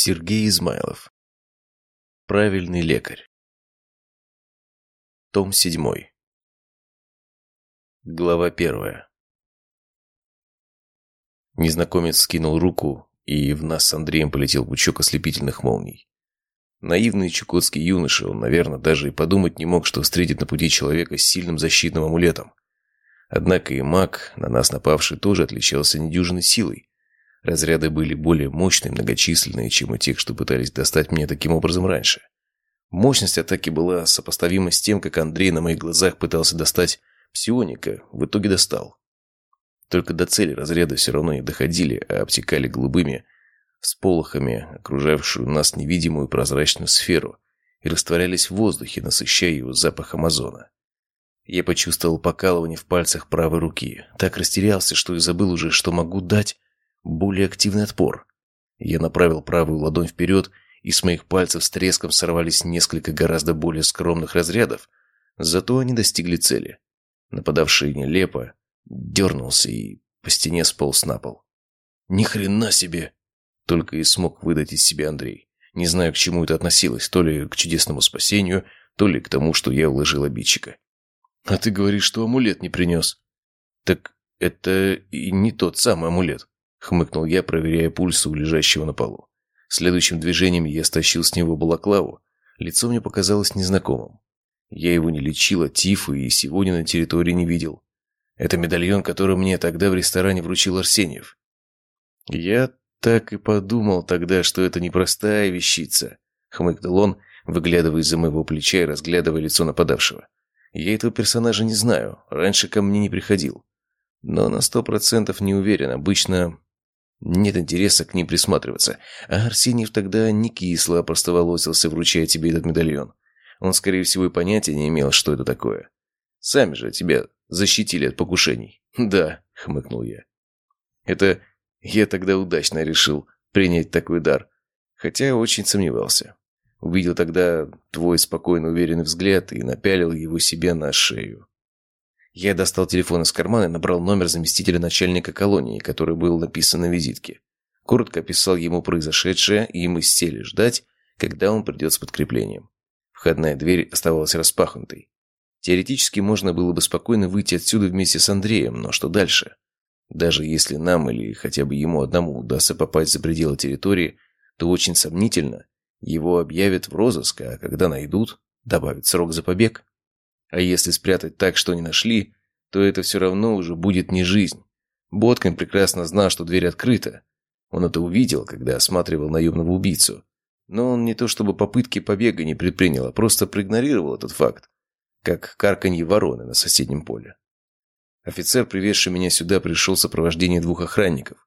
Сергей Измайлов. Правильный лекарь. Том 7. Глава 1. Незнакомец скинул руку, и в нас с Андреем полетел пучок ослепительных молний. Наивный чукотский юноша, он, наверное, даже и подумать не мог, что встретит на пути человека с сильным защитным амулетом. Однако и маг, на нас напавший, тоже отличался недюжиной силой. Разряды были более мощные, многочисленные, чем у тех, что пытались достать меня таким образом раньше. Мощность атаки была сопоставима с тем, как Андрей на моих глазах пытался достать псионика, в итоге достал. Только до цели разряда все равно не доходили, а обтекали голубыми всполохами окружавшую нас невидимую прозрачную сферу и растворялись в воздухе, насыщая его запахом озона. Я почувствовал покалывание в пальцах правой руки. Так растерялся, что и забыл уже, что могу дать более активный отпор. Я направил правую ладонь вперед, и с моих пальцев с треском сорвались несколько гораздо более скромных разрядов, зато они достигли цели. Нападавший нелепо дернулся и по стене сполз на пол. «Ни хрена себе!» Только и смог выдать из себя Андрей. Не знаю, к чему это относилось, то ли к чудесному спасению, то ли к тому, что я уложил обидчика. «А ты говоришь, что амулет не принес?» «Так это и не тот самый амулет. — хмыкнул я, проверяя пульс у лежащего на полу. Следующим движением я стащил с него балаклаву. Лицо мне показалось незнакомым. Я его не лечил от тифа и сегодня на территории не видел. Это медальон, который мне тогда в ресторане вручил Арсеньев. Я так и подумал тогда, что это непростая вещица, хмыкнул он, выглядывая из-за моего плеча и разглядывая лицо нападавшего. Я этого персонажа не знаю, раньше ко мне не приходил. Но на сто процентов не уверен. Обычно нет интереса к ним присматриваться. А Арсеньев тогда не кисло простоволосился, вручая тебе этот медальон. Он, скорее всего, и понятия не имел, что это такое. Сами же тебя защитили от покушений. Да, хмыкнул я. Это я тогда удачно решил принять такой дар. Хотя очень сомневался. Увидел тогда твой спокойно уверенный взгляд и напялил его себе на шею. Я достал телефон из кармана и набрал номер заместителя начальника колонии, который был написан на визитке. Коротко описал ему произошедшее, и мы сели ждать, когда он придет с подкреплением. Входная дверь оставалась распахнутой. Теоретически можно было бы спокойно выйти отсюда вместе с Андреем, но что дальше? Даже если нам или хотя бы ему одному удастся попасть за пределы территории, то очень сомнительно, его объявят в розыск, а когда найдут, добавят срок за побег. А если спрятать так, что не нашли, то это все равно уже будет не жизнь. Боткин прекрасно знал, что дверь открыта. Он это увидел, когда осматривал наемного убийцу. Но он не то чтобы попытки побега не предпринял, а просто проигнорировал этот факт, как карканье вороны на соседнем поле. Офицер, привезший меня сюда, пришел в сопровождении двух охранников.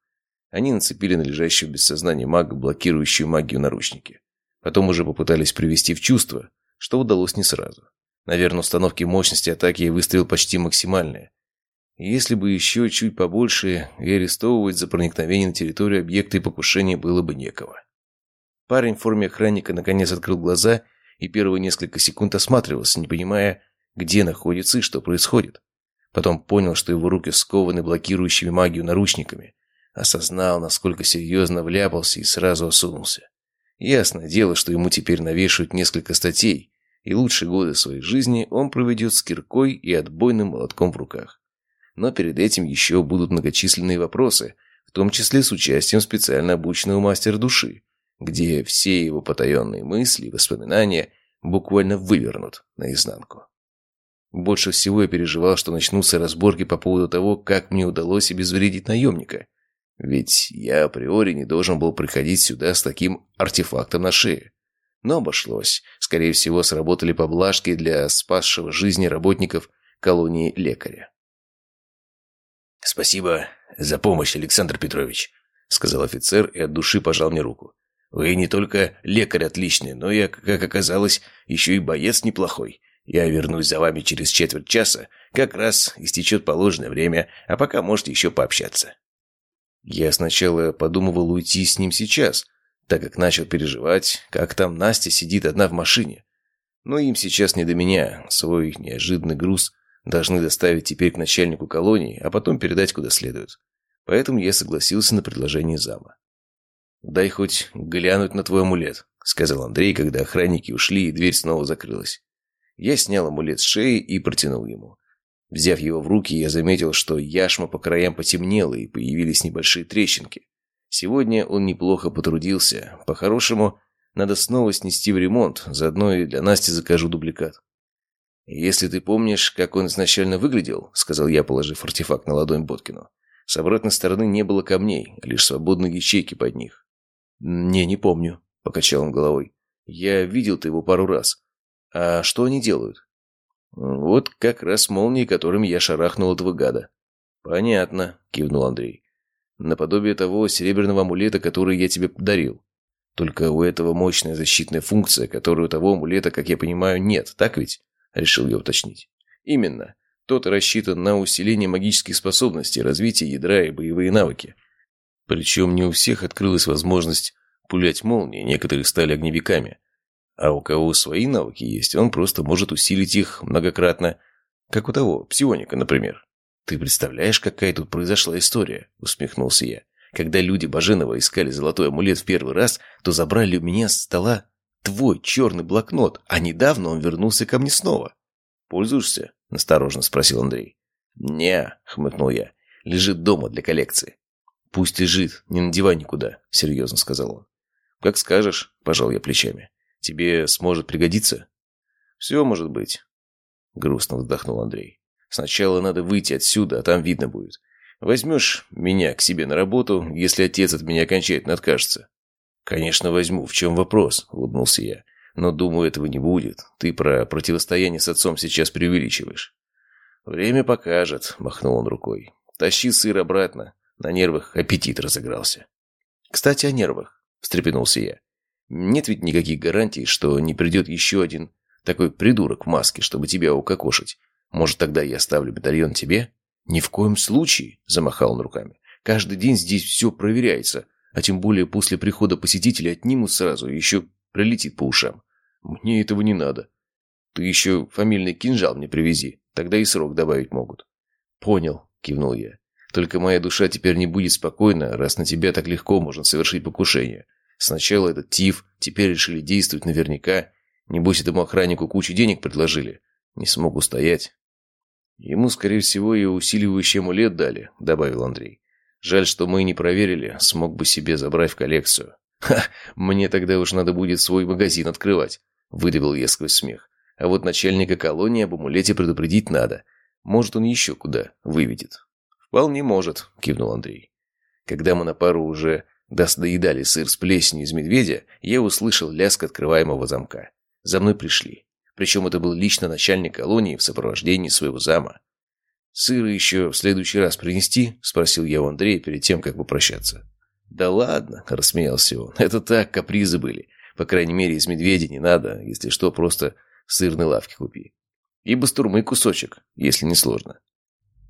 Они нацепили на лежащего без сознания мага блокирующую магию наручники. Потом уже попытались привести в чувство, что удалось не сразу. Наверное, установки мощности атаки я выставил почти максимальные. Если бы еще чуть побольше, и арестовывать за проникновение на территорию объекта и покушения было бы некого. Парень в форме охранника наконец открыл глаза и первые несколько секунд осматривался, не понимая, где находится и что происходит. Потом понял, что его руки скованы блокирующими магию наручниками. Осознал, насколько серьезно вляпался и сразу осунулся. Ясное дело, что ему теперь навешивают несколько статей, и лучшие годы своей жизни он проведет с киркой и отбойным молотком в руках. Но перед этим еще будут многочисленные вопросы, в том числе с участием специально обученного мастера души, где все его потаенные мысли и воспоминания буквально вывернут наизнанку. Больше всего я переживал, что начнутся разборки по поводу того, как мне удалось обезвредить наемника. Ведь я априори не должен был приходить сюда с таким артефактом на шее. Но обошлось. Скорее всего, сработали поблажки для спасшего жизни работников колонии лекаря. «Спасибо за помощь, Александр Петрович», — сказал офицер и от души пожал мне руку. «Вы не только лекарь отличный, но я, как оказалось, еще и боец неплохой. Я вернусь за вами через четверть часа, как раз истечет положенное время, а пока можете еще пообщаться». Я сначала подумывал уйти с ним сейчас, так как начал переживать, как там Настя сидит одна в машине. Но им сейчас не до меня. Свой неожиданный груз должны доставить теперь к начальнику колонии, а потом передать куда следует. Поэтому я согласился на предложение зама. «Дай хоть глянуть на твой амулет», — сказал Андрей, когда охранники ушли, и дверь снова закрылась. Я снял амулет с шеи и протянул ему. Взяв его в руки, я заметил, что яшма по краям потемнела, и появились небольшие трещинки. Сегодня он неплохо потрудился. По-хорошему, надо снова снести в ремонт, заодно и для Насти закажу дубликат. «Если ты помнишь, как он изначально выглядел», — сказал я, положив артефакт на ладонь Боткину, с обратной стороны не было камней, лишь свободные ячейки под них. «Не, не помню», — покачал он головой. «Я видел-то его пару раз. А что они делают?» «Вот как раз молнии, которыми я шарахнул этого гада». «Понятно», — кивнул Андрей. «Наподобие того серебряного амулета, который я тебе подарил. Только у этого мощная защитная функция, которой у того амулета, как я понимаю, нет, так ведь?» — решил я уточнить. «Именно. Тот рассчитан на усиление магических способностей, развитие ядра и боевые навыки. Причем не у всех открылась возможность пулять молнии, некоторые стали огневиками. А у кого свои навыки есть, он просто может усилить их многократно. Как у того, псионика, например. «Ты представляешь, какая тут произошла история?» – усмехнулся я. «Когда люди Баженова искали золотой амулет в первый раз, то забрали у меня с стола твой черный блокнот, а недавно он вернулся ко мне снова. Пользуешься?» – осторожно спросил Андрей. «Не», – хмыкнул я. «Лежит дома для коллекции». «Пусть лежит, не надевай никуда», – серьезно сказал он. «Как скажешь», – пожал я плечами. «Тебе сможет пригодиться?» «Все может быть», – грустно вздохнул Андрей. «Сначала надо выйти отсюда, а там видно будет. Возьмешь меня к себе на работу, если отец от меня окончательно откажется?» «Конечно возьму. В чем вопрос?» – улыбнулся я. «Но, думаю, этого не будет. Ты про противостояние с отцом сейчас преувеличиваешь». «Время покажет», – махнул он рукой. «Тащи сыр обратно. На нервах аппетит разыгрался. «Кстати, о нервах», – встрепенулся я. «Нет ведь никаких гарантий, что не придет еще один такой придурок в маске, чтобы тебя укокошить. Может, тогда я оставлю батальон тебе?» «Ни в коем случае», – замахал он руками. «Каждый день здесь все проверяется, а тем более после прихода посетителей отнимут сразу и еще прилетит по ушам. Мне этого не надо. Ты еще фамильный кинжал мне привези, тогда и срок добавить могут». «Понял», – кивнул я. Только моя душа теперь не будет спокойна, раз на тебя так легко можно совершить покушение. Сначала этот тиф, теперь решили действовать наверняка. Небось, этому охраннику кучу денег предложили. Не смог устоять. Ему, скорее всего, и усиливающий амулет дали, добавил Андрей. Жаль, что мы не проверили, смог бы себе забрать в коллекцию. Ха, мне тогда уж надо будет свой магазин открывать, выдавил я сквозь смех. А вот начальника колонии об амулете предупредить надо. Может, он еще куда выведет. «Вполне может», – кивнул Андрей. Когда мы на пару уже доедали сыр с плесенью из медведя, я услышал лязг открываемого замка. За мной пришли. Причем это был лично начальник колонии в сопровождении своего зама. «Сыр еще в следующий раз принести?» – спросил я у Андрея перед тем, как попрощаться. «Да ладно», – рассмеялся он. «Это так, капризы были. По крайней мере, из медведя не надо. Если что, просто в сырной лавке купи. И бастурмы кусочек, если не сложно».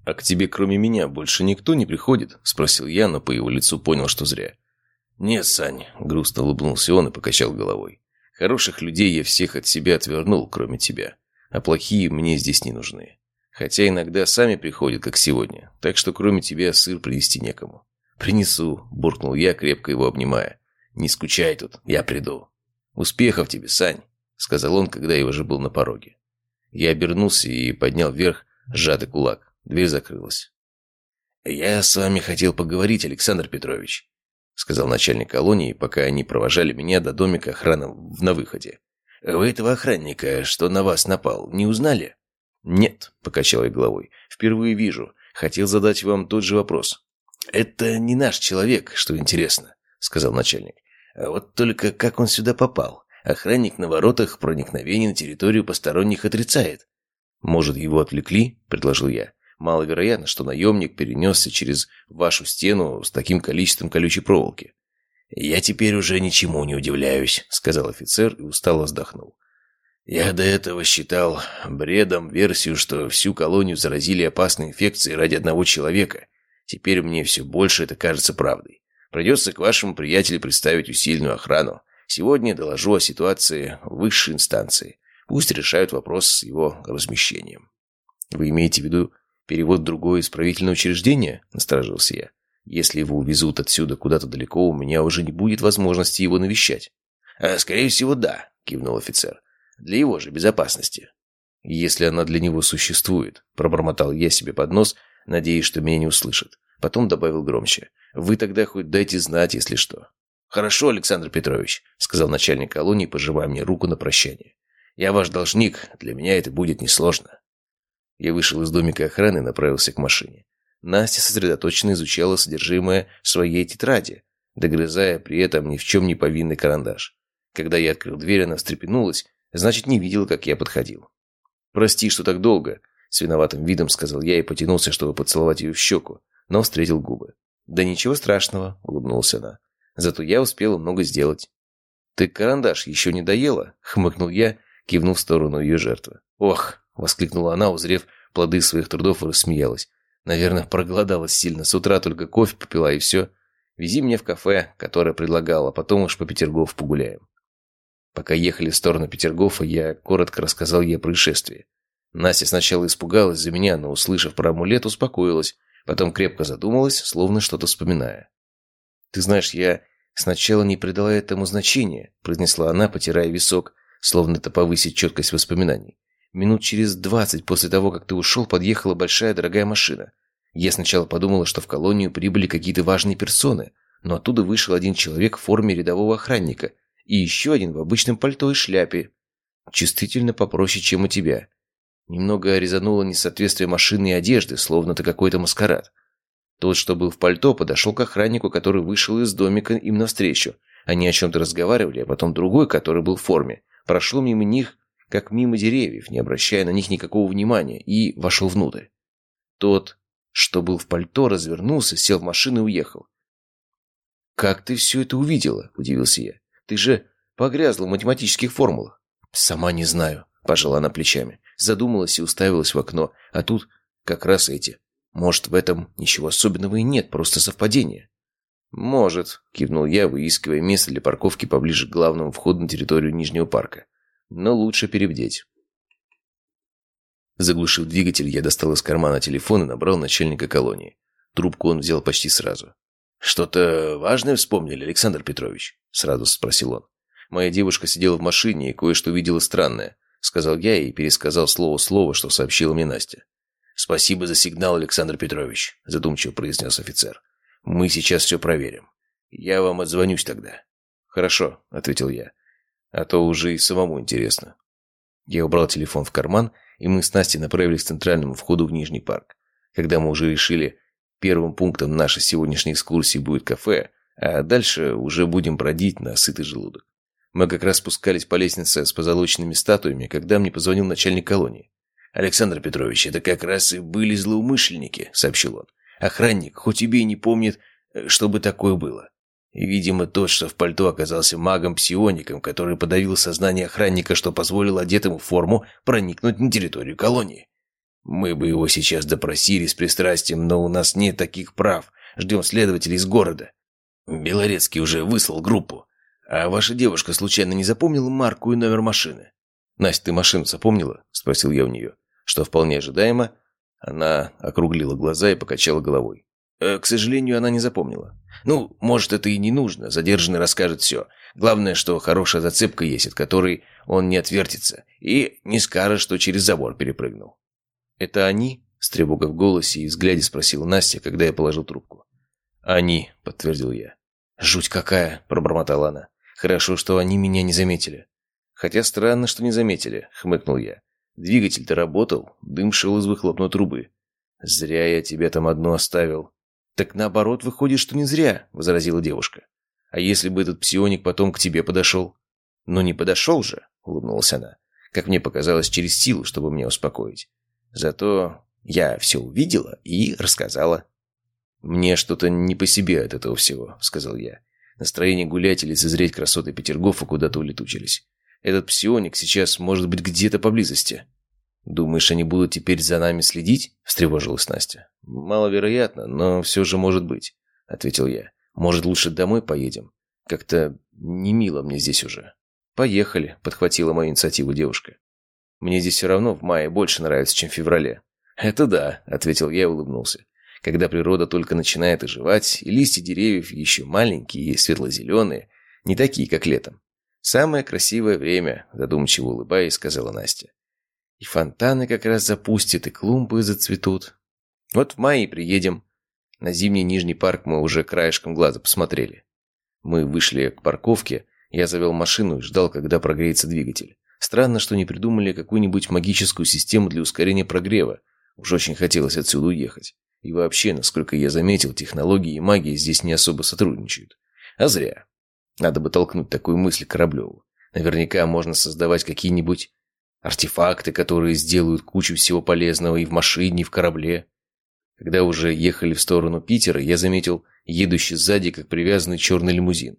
«А к тебе кроме меня больше никто не приходит?» – спросил я, но по его лицу понял, что зря. «Нет, Сань», – грустно улыбнулся он и покачал головой. «Хороших людей я всех от себя отвернул, кроме тебя. А плохие мне здесь не нужны. Хотя иногда сами приходят, как сегодня. Так что кроме тебя сыр принести некому». «Принесу», – буркнул я, крепко его обнимая. «Не скучай тут, я приду». «Успехов тебе, Сань», – сказал он, когда я уже был на пороге. Я обернулся и поднял вверх сжатый кулак. Дверь закрылась. «Я с вами хотел поговорить, Александр Петрович», сказал начальник колонии, пока они провожали меня до домика охраны на выходе. «Вы этого охранника, что на вас напал, не узнали?» «Нет», — покачал я головой. «Впервые вижу. Хотел задать вам тот же вопрос». «Это не наш человек, что интересно», — сказал начальник. «А вот только как он сюда попал? Охранник на воротах проникновение на территорию посторонних отрицает». «Может, его отвлекли?» — предложил я. Маловероятно, что наемник перенесся через вашу стену с таким количеством колючей проволоки. «Я теперь уже ничему не удивляюсь», — сказал офицер и устало вздохнул. «Я до этого считал бредом версию, что всю колонию заразили опасной инфекцией ради одного человека. Теперь мне все больше это кажется правдой. Придется к вашему приятелю представить усиленную охрану. Сегодня доложу о ситуации высшей инстанции. Пусть решают вопрос с его размещением». «Вы имеете в виду перевод в другое исправительное учреждение?» – насторожился я. Если его увезут отсюда куда-то далеко, у меня уже не будет возможности его навещать. «А, «Скорее всего, да», — кивнул офицер. «Для его же безопасности». «Если она для него существует», — пробормотал я себе под нос, надеясь, что меня не услышат. Потом добавил громче. «Вы тогда хоть дайте знать, если что». «Хорошо, Александр Петрович», — сказал начальник колонии, пожимая мне руку на прощание. «Я ваш должник, для меня это будет несложно». Я вышел из домика охраны и направился к машине. Настя сосредоточенно изучала содержимое своей тетради, догрызая при этом ни в чем не повинный карандаш. Когда я открыл дверь, она встрепенулась, значит, не видела, как я подходил. «Прости, что так долго», — с виноватым видом сказал я и потянулся, чтобы поцеловать ее в щеку, но встретил губы. «Да ничего страшного», — улыбнулась она. «Зато я успела много сделать». «Ты карандаш еще не доела?» — хмыкнул я, кивнув в сторону ее жертвы. «Ох!» — воскликнула она, узрев плоды своих трудов и рассмеялась. «Наверное, проголодалась сильно. С утра только кофе попила и все. Вези меня в кафе, которое предлагала, а потом уж по Петергоф погуляем». Пока ехали в сторону Петергофа, я коротко рассказал ей о происшествии. Настя сначала испугалась за меня, но, услышав про амулет, успокоилась, потом крепко задумалась, словно что-то вспоминая. «Ты знаешь, я сначала не придала этому значения», — произнесла она, потирая висок, словно это повысить четкость воспоминаний. «Минут через двадцать после того, как ты ушел, подъехала большая дорогая машина. Я сначала подумала, что в колонию прибыли какие-то важные персоны, но оттуда вышел один человек в форме рядового охранника и еще один в обычном пальто и шляпе. Чувствительно попроще, чем у тебя. Немного резануло несоответствие машины и одежды, словно это какой-то маскарад. Тот, что был в пальто, подошел к охраннику, который вышел из домика им навстречу. Они о чем-то разговаривали, а потом другой, который был в форме, прошел мимо них, как мимо деревьев, не обращая на них никакого внимания, и вошел внутрь. Тот, что был в пальто, развернулся, сел в машину и уехал. «Как ты все это увидела?» – удивился я. Ты же погрязла в математических формулах. Сама не знаю, пожала она плечами. Задумалась и уставилась в окно. А тут как раз эти. Может, в этом ничего особенного и нет, просто совпадение. «Может», — кивнул я, выискивая место для парковки поближе к главному входу на территорию Нижнего парка. «Но лучше перебдеть». Заглушив двигатель, я достал из кармана телефон и набрал начальника колонии. Трубку он взял почти сразу. «Что-то важное вспомнили, Александр Петрович?» — сразу спросил он. «Моя девушка сидела в машине и кое-что видела странное», — сказал я и пересказал слово-слово, что сообщила мне Настя. «Спасибо за сигнал, Александр Петрович», — задумчиво произнес офицер. «Мы сейчас все проверим. Я вам отзвонюсь тогда». «Хорошо», — ответил я. «А то уже и самому интересно». Я убрал телефон в карман, и мы с Настей направились к центральному входу в Нижний парк. Когда мы уже решили, Первым пунктом нашей сегодняшней экскурсии будет кафе, а дальше уже будем бродить на сытый желудок. Мы как раз спускались по лестнице с позолоченными статуями, когда мне позвонил начальник колонии. «Александр Петрович, это как раз и были злоумышленники», — сообщил он. «Охранник, хоть тебе и не помнит, э, чтобы такое было. И, видимо, тот, что в пальто оказался магом-псиоником, который подавил сознание охранника, что позволил одетому в форму проникнуть на территорию колонии. Мы бы его сейчас допросили с пристрастием, но у нас нет таких прав. Ждем следователей из города. Белорецкий уже выслал группу. А ваша девушка случайно не запомнила марку и номер машины? «Настя, ты машину запомнила?» – спросил я у нее. Что вполне ожидаемо. Она округлила глаза и покачала головой. Э, к сожалению, она не запомнила. Ну, может, это и не нужно. Задержанный расскажет все. Главное, что хорошая зацепка есть, от которой он не отвертится. И не скажет, что через забор перепрыгнул. «Это они?» – с тревогой в голосе и взгляде спросила Настя, когда я положил трубку. «Они», – подтвердил я. «Жуть какая!» – пробормотала она. «Хорошо, что они меня не заметили». «Хотя странно, что не заметили», – хмыкнул я. «Двигатель-то работал, дым шел из выхлопной трубы. Зря я тебя там одну оставил». «Так наоборот, выходит, что не зря», – возразила девушка. «А если бы этот псионик потом к тебе подошел?» «Ну не подошел же», – улыбнулась она. Как мне показалось, через силу, чтобы меня успокоить. Зато я все увидела и рассказала. «Мне что-то не по себе от этого всего», — сказал я. Настроение гулять или зазреть красоты Петергофа куда-то улетучились. Этот псионик сейчас может быть где-то поблизости. «Думаешь, они будут теперь за нами следить?» — встревожилась Настя. «Маловероятно, но все же может быть», — ответил я. «Может, лучше домой поедем? Как-то не мило мне здесь уже». «Поехали», — подхватила мою инициативу девушка. Мне здесь все равно в мае больше нравится, чем в феврале». «Это да», — ответил я и улыбнулся. когда природа только начинает оживать, и листья деревьев еще маленькие и светло-зеленые, не такие, как летом. «Самое красивое время», – задумчиво улыбаясь, сказала Настя. «И фонтаны как раз запустят, и клумбы зацветут. Вот в мае приедем. На зимний Нижний парк мы уже краешком глаза посмотрели. Мы вышли к парковке, я завел машину и ждал, когда прогреется двигатель. Странно, что не придумали какую-нибудь магическую систему для ускорения прогрева. Уж очень хотелось отсюда уехать. И вообще, насколько я заметил, технологии и магия здесь не особо сотрудничают. А зря. Надо бы толкнуть такую мысль Кораблеву. Наверняка можно создавать какие-нибудь артефакты, которые сделают кучу всего полезного и в машине, и в корабле. Когда уже ехали в сторону Питера, я заметил едущий сзади, как привязанный черный лимузин.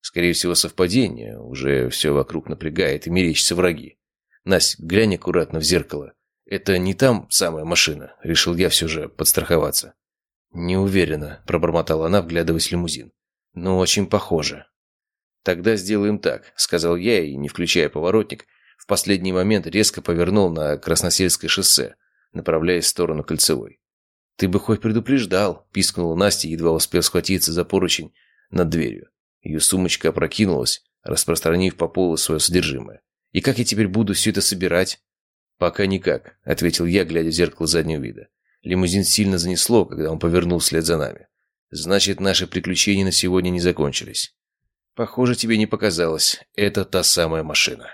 Скорее всего, совпадение. Уже все вокруг напрягает и мерещатся враги. Настя, глянь аккуратно в зеркало. Это не там самая машина. Решил я все же подстраховаться. Не уверена, пробормотала она, вглядываясь в лимузин. Но очень похоже. Тогда сделаем так, сказал я и, не включая поворотник, в последний момент резко повернул на Красносельское шоссе, направляясь в сторону Кольцевой. «Ты бы хоть предупреждал», – пискнула Настя, едва успев схватиться за поручень над дверью. Ее сумочка опрокинулась, распространив по полу свое содержимое. «И как я теперь буду все это собирать?» «Пока никак», — ответил я, глядя в зеркало заднего вида. Лимузин сильно занесло, когда он повернул вслед за нами. «Значит, наши приключения на сегодня не закончились». «Похоже, тебе не показалось. Это та самая машина».